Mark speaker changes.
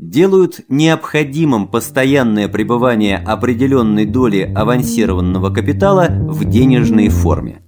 Speaker 1: делают необходимым постоянное пребывание определенной доли авансированного капитала в денежной форме.